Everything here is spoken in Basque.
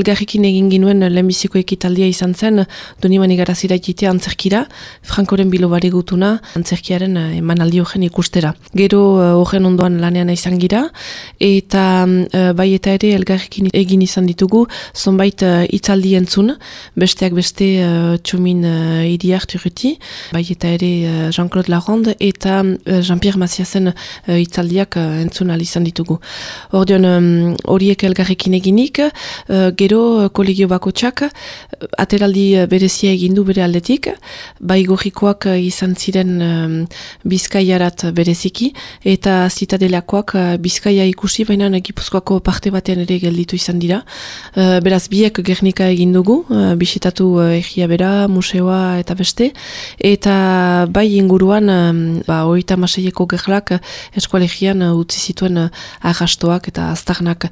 Elgarrikin egin ginuen lehenbiziko ekitaldia izan zen, Doniman igarazira ikitea antzerkira, Frankoren bilobari gutuna, antzerkiaren eh, emanaldi horren ikustera. Gero eh, horren ondoan lanean izan gira, eta eh, bai eta ere elgarrikin egin izan ditugu, zonbait itzaldi entzun, besteak beste txumin iriart urruti, bai eta ere Jean-Claude Laronde, eta Jean-Pierre Maciasen itzaldiak entzun izan ditugu. Ordeon horiek elgarrikin eginik, gero eh, kolegio bako eh, ateraldi eh, berezia egindu bere aldetik, bai gorrikoak izan ziren um, bizkaiarat bereziki, eta zitadelakoak bizkaia ikusi, baina gipuzkoako parte batean ere gelditu izan dira. beraz, biek gernika egindugu, uh, bisitatu uh, egia bera, museoa eta beste, eta bai inguruan, um, ba, oita maseieko gerlak eskualegian uh, utzi zituen uh, eta aztarnak